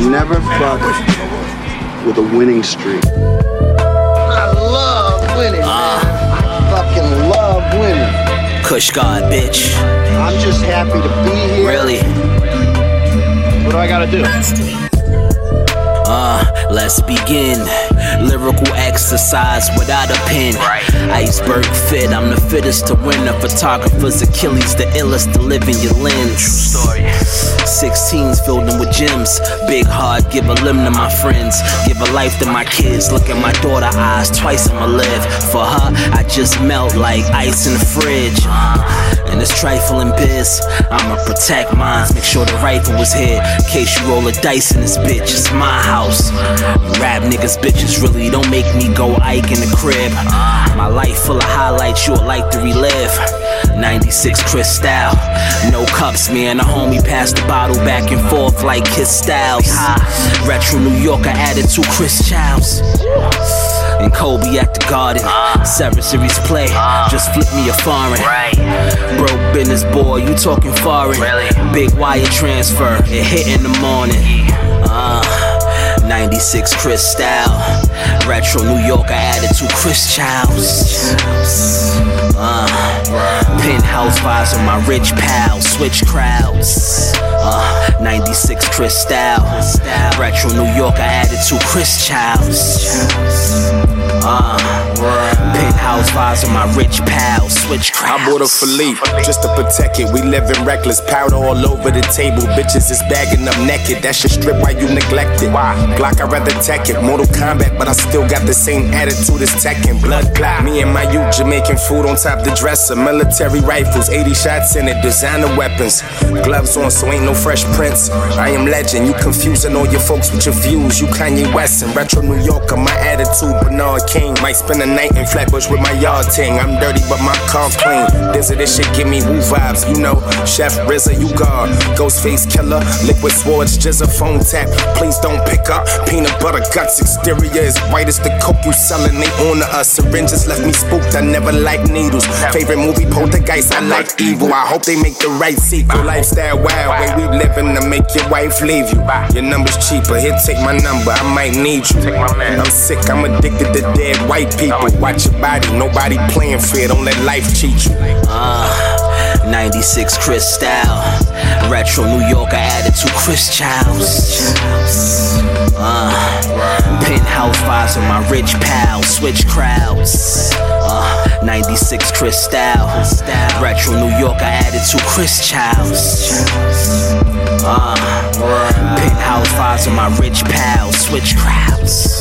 Never fuck with a winning streak. I love winning. Uh, I fucking love winning. Kush God, bitch. I'm just happy to be here. Really? What do I gotta do? Uh, let's begin. Lyrical exercise without a pen. Iceberg fit, I'm the fittest to win. A photographer's Achilles, the illest to live in your lens. True story. 16s filled them with gems. Big heart, give a limb to my friends. Give a life to my kids. Look at my daughter eyes, twice I'ma live. For her, I just melt like ice in the fridge. And it's trifling biz. I'ma protect mine, make sure the rifle is here. In case you roll a dice in this bitch, it's my house. Rap niggas, bitches really don't make me go Ike in the crib. My life full of highlights you'll like to relive. 96 Cristal, no cups, me and a homie pass the bottle back and forth like Kiss Styles. Retro New Yorker added to Chris Childs and Kobe at the Garden. Seven series play, just flip me a foreign. Broke business boy, you talking foreign. Big wire transfer, it hit in the morning. Uh, 96 Cristal, Retro New York, I added to Chris Childs. Uh, penthouse vibes on my rich pal, switch crowds. Uh, 96 Cristal, Retro New York, I added to Chris Childs. Uh, penthouse vibes on my rich pal, switch crowds. I bought a Philippe just to protect it. We living reckless, powder all over the table. Bitches is bagging up naked. That shit strip why you neglect it. Why? Glock, I'd rather tech it. Mortal Kombat, but I still got the same attitude as Tekken. Blood clot. Me and my youth, Jamaican food on top the dresser. Military rifles, 80 shots in it. Designer weapons. Gloves on, so ain't no fresh prints. I am legend. You confusing all your folks with your views. You Kanye West and Retro New Yorker. My attitude, Bernard King. Might spend a night in Flatbush with my yard ting. I'm dirty, but my car clean. This this shit give me Wu vibes. You know, Chef RZA, U-God. Ghostface Killah, liquid swords, just a phone tap. Please don't pick up. Peanut butter guts, exterior is white as the coke you selling. They on to us. Syringes left me spooked. I never like needles. Favorite movie, Poltergeist. I like evil. I hope they make the right sequel. Lifestyle wild, way we living to make your wife leave you. Your number's cheaper. Here, take my number. I might need you. I'm sick. I'm addicted to dead white people. Watch your body. Nobody playing fair. Don't let life cheat you. Uh, 96 Cristal, Retro New York, I added to Chris Childs. Uh, penthouse vibes on my rich pal, switch crowds. Uh, 96 Cristal, Retro New York, I added to Chris Childs. Uh, penthouse vibes on my rich pal, switch crowds.